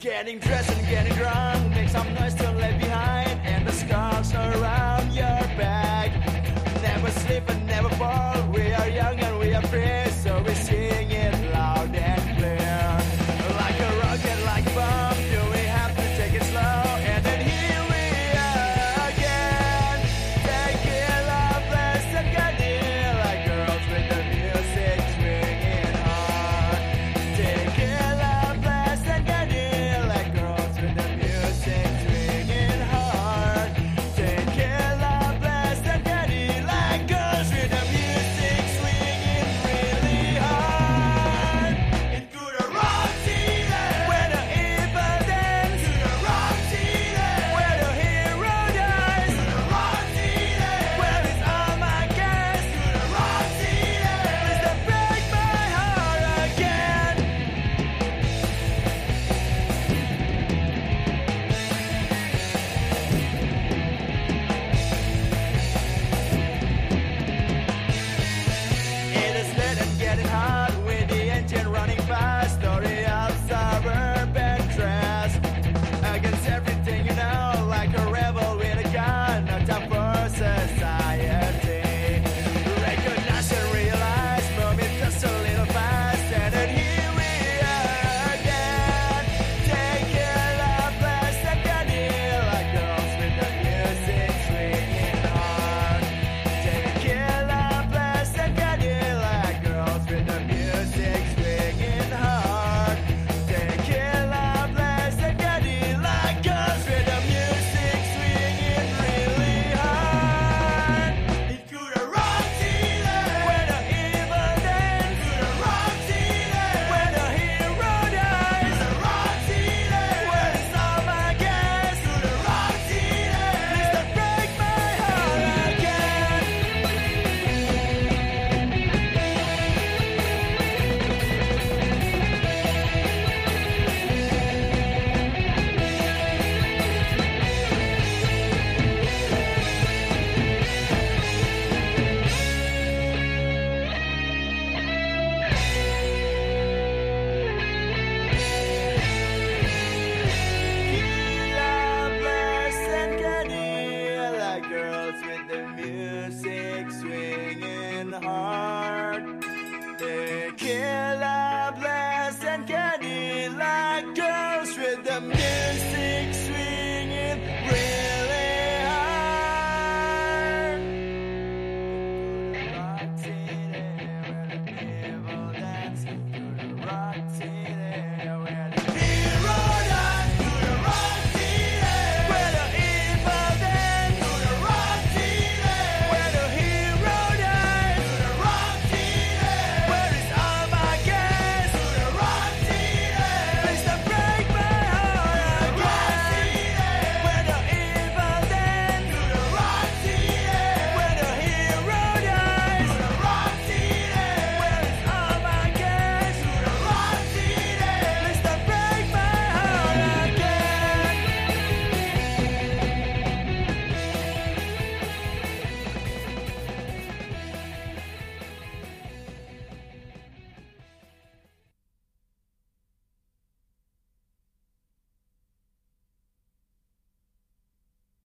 getting dressed and getting drunk. Make some noise to leave behind. And the scars around your back. Never slip and never fall.